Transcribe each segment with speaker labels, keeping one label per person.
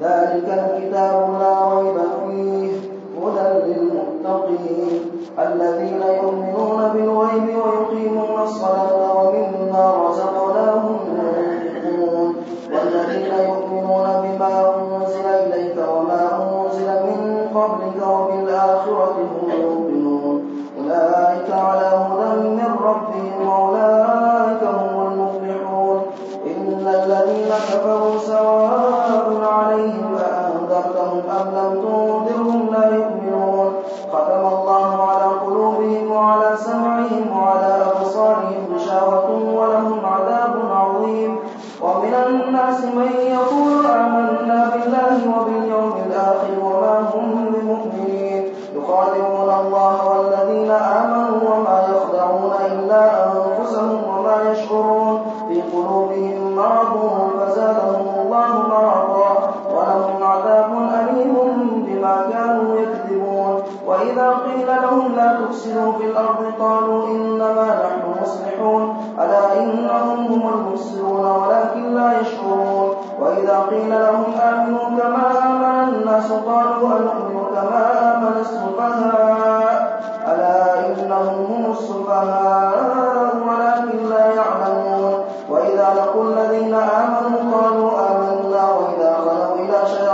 Speaker 1: ذلك الكتاب لا فيه هدى للمتقين. الذين يؤمنون بالغيب ويقيمون الصلاة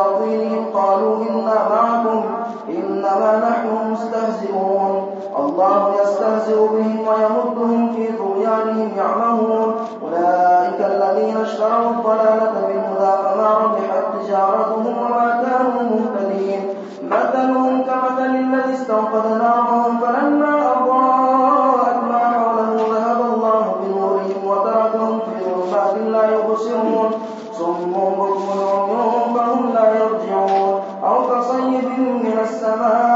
Speaker 1: شياطينهم قالوا إنا معكم إنما نحن مستهزئون. الله يستهزئ بهم ويمدهم في طغيانهم يعمهون. أولئك الذين اشتروا الضلالة بالهدى فما ربحت تجارتهم وما كانوا مهتدين. مثلهم كمثل الذي استوقد نارا فلما أضاءت ما حوله ذهب الله بنورهم وتركهم في ظلمات لا يبصرون. صم بكم من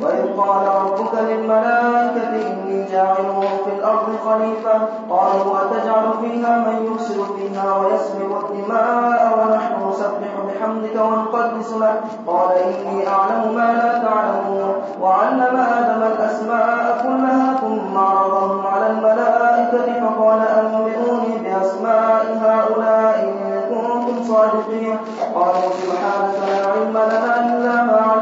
Speaker 1: وإذ قال ربك للملائكة إني جاعل في الأرض خليفة قالوا أتجعل فيها من يفسد فيها ويسفك الدماء ونحن نسبح بحمدك ونقدس لك قال إني أعلم ما لا تعلمون وعلم آدم الأسماء كلها ثم عرضهم على الملائكة فقال أنبئوني بأسماء هؤلاء إن كنتم صادقين قالوا سبحانك لا علم لنا إلا ما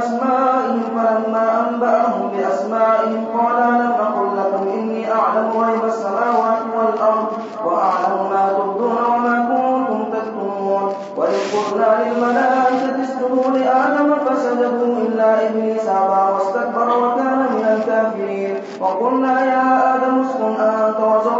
Speaker 1: بأسمائهم فلما أنبأ أنبأهم بأسمائهم قال ألم أقل لكم إني أعلم غيب السماوات والأرض وأعلم ما تبدون وما كنتم تكتمون. وإذ قلنا للملائكة اسجدوا لآدم فسجدوا إلا إبليس أبى واستكبر وكان من الكافرين. وقلنا يا آدم اسكن أنت وزوجك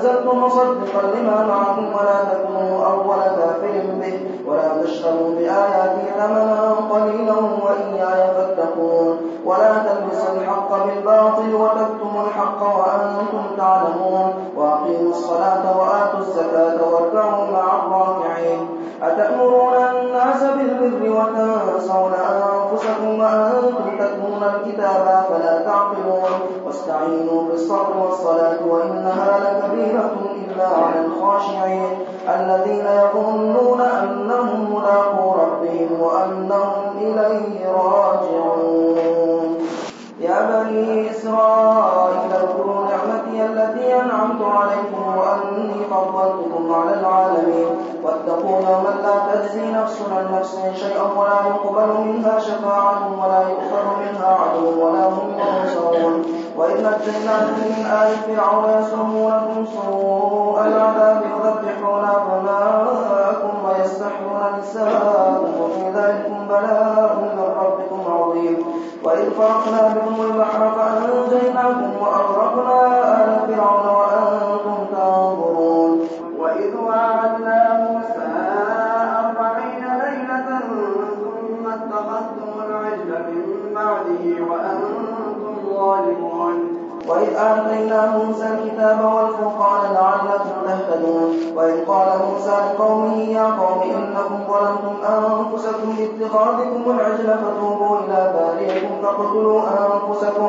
Speaker 1: أنزلت مصدقا لما معكم ولا تكونوا أول كافر به ولا تشتروا بآياتي ثمنا التي أنعمت عليكم وأني فضلتكم على العالمين. واتقوا يوما لا تجزي نفس عن نفس شيئا ولا يقبل منها شفاعة ولا يؤخذ منها عدل ولا هم ينصرون. وإذ نجيناكم من آل فرعون يسومونكم سوء العذاب يذبحون أبناءكم ويستحيون نساءكم وفي ذلكم بلاء من ربكم عظيم. وإذ فرقنا بكم البحر بارئكم فاقتلوا أنفسكم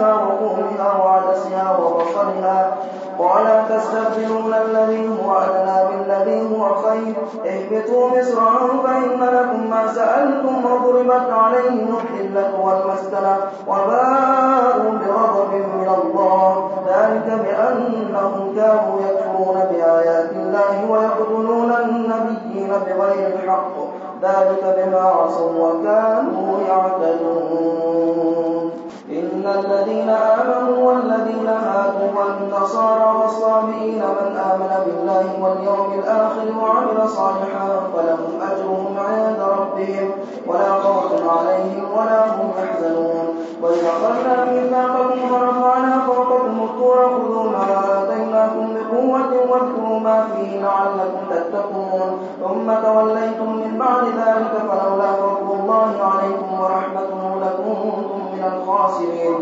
Speaker 1: وقومها وعدسها وبصلها قال تستبدلون الذي هو أدنى بالذي هو خير؟ اهبطوا مصرا فإن لكم ما سألتم وضربت عليهم الذلة والمسكنة وباءوا بغضب من الله. ذلك بأنهم كانوا يكفرون بآيات الله ويقتلون النبيين بغير الحق. ذلك بما عصوا وكانوا يعتدون. إن الذين آمنوا والذين هادوا والنصارى والصابئين من آمن بالله واليوم الآخر وعمل صالحا فلهم أجرهم عند ربهم ولا خوف عليهم ولا هم يحزنون وإذ أخذنا ميثاقكم ورفعنا فوقكم الطور خذوا ما آتيناكم بقوة واذكروا ما فيه لعلكم تتقون ثم توليتم من بعد ذلك فلولا فضل الله عليكم ورحمته لكنتم الخاسرين.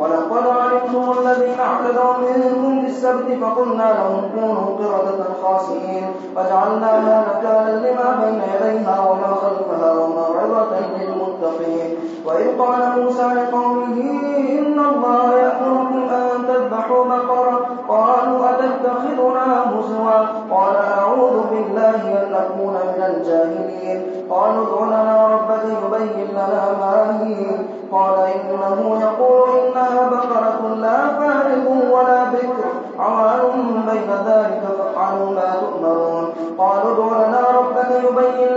Speaker 1: ولقد علمتم الذين اعتدوا منكم بالسبت فقلنا لهم كونوا قردة خاسئين فجعلناها نكالا لما بين يديها وما خلفها وموعظة للمتقين. وإذ قال موسى لقومه إن الله يأمركم أن تذبحوا بقرة قالوا أتتخذنا هزوا؟ قال أعوذ بالله أن أكون من الجاهلين. قالوا ادع لنا ربك يبين لنا ما هي. قال إنه يقول إنها بقرة لا فارغ ولا بكر عوان بين ذلك فافعلوا ما تؤمرون. قالوا ادع لنا ربك يبين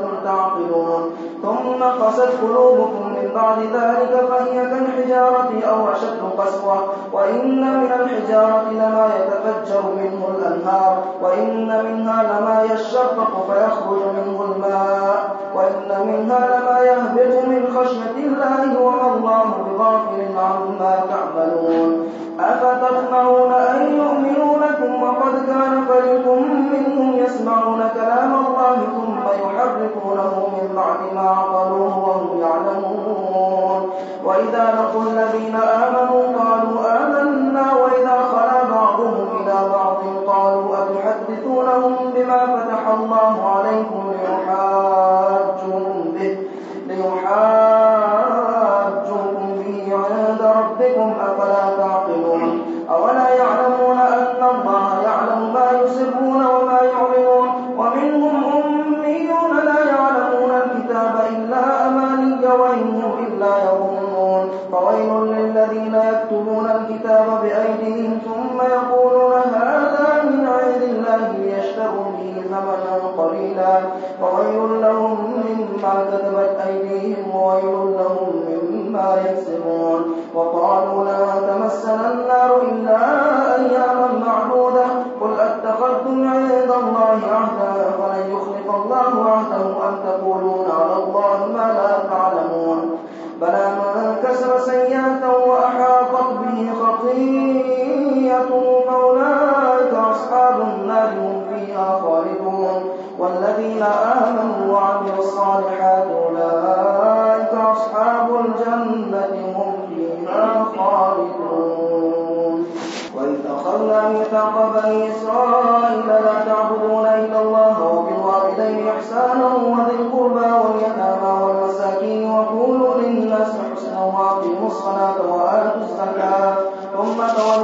Speaker 1: لعلكم تعقلون. ثم قست قلوبكم من بعد ذلك فهي كالحجارة أو أشد قسوة. وإن من الحجارة لما يتفجر منه الأنهار. وإن منها لما يشقق فيخرج منه الماء. وإن منها لما يهبط من خشية الله وما الله بغافل عما تعملون. أفتطمعون أن يؤمنوا لكم وقد كان فريق منهم يسمعون كلام الله ثم يحرفونه من بعد ما عقلوه وهم يعلمون. وإذا لقوا الذين فويل للذين يكتبون الكتاب بأيديهم ثم يقولون هذا من عند الله ليشتروا به ثمنا قليلا. وويل لهم مما كتبت أيديهم وويل لهم مما يكسبون. وقالوا لا تمسنا النار إلا أياما معدودة. قل أتخذتم عند الله عهدا فلن يخلف الله عهده أم تقولون على الله ما لا تعلمون. بلى 人生一样的。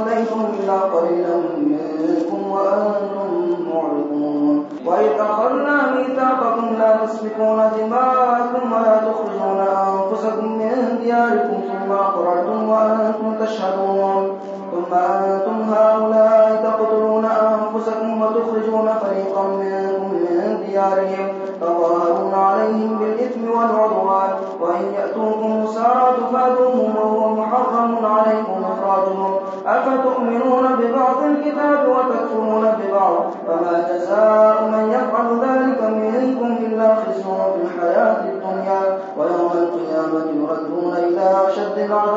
Speaker 1: إلا قليلا منكم وأنتم معرضون. وإذ أخذنا ميثاقكم لا تسفكون دماءكم ولا تخرجون أنفسكم من دياركم ثم أقررتم وأنتم تشهدون. ثم أنتم هؤلاء تقتلون أنفسكم وتخرجون فريقا منكم من ديارهم. تظاهرون عليهم بالإثم والعدوان. وإن يأتوكم سارى تفادوهم وهو محرم عليكم إخراجهم. أفتؤمنون ببعض الكتاب وتكفرون ببعض؟ فما جزاء من يفعل ذلك منكم إلا خزي في الحياة الدنيا. ويوم القيامة يردون إلى أشد العذاب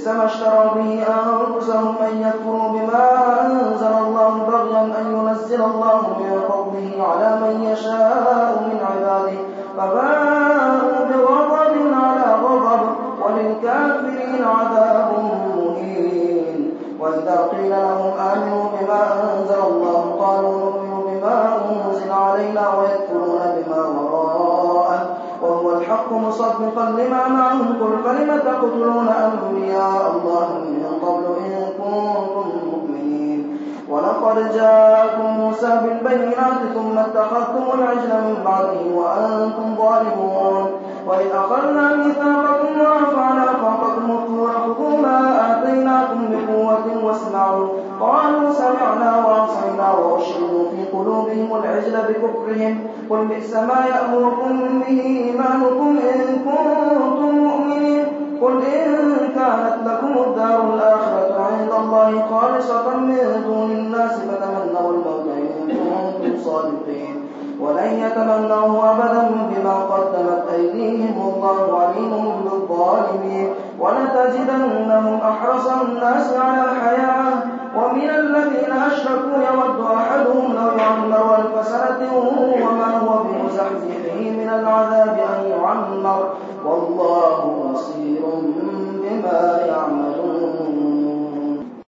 Speaker 1: بئس ما اشتروا به أنفسهم أن يكفروا بما أنزل الله بغيا أن ينزل الله من فضله على من يشاء من عباده فباءوا بغضب على غضب وللكافرين عذاب مهين. وإذا قيل لهم آمنوا بما أنزل الله قالوا نؤمن بما أنزل علينا ويكفرون بما وراءه. وهو الحق مصدقا لما معهم. قل فلم تقتلون ولقد جاءكم موسى بالبينات ثم اتخذتم العجل من بعده وأنتم ظالمون. وإذ أخذنا ميثاقكم ورفعنا فوقكم الطور خذوا ما آتيناكم بقوة واسمعوا. قالوا سمعنا وعصينا وأشربوا في قلوبهم العجل بكفرهم. قل بئس ما يأمركم به إيمانكم إن كنتم مؤمنين. قل إن كانت لكم الدار الله خالصة من دون الناس فتمنوا الموت إن كنتم صادقين. ولن يتمنوه أبدا بما قدمت أيديهم والله عليم بالظالمين. ولتجدنهم أحرص الناس على الحياة. ومن الذين أشركوا يود أحدهم لو يعمر ألف سنة وما هو بمزحزحه من العذاب أن يعمر. والله بصير بما يعملون.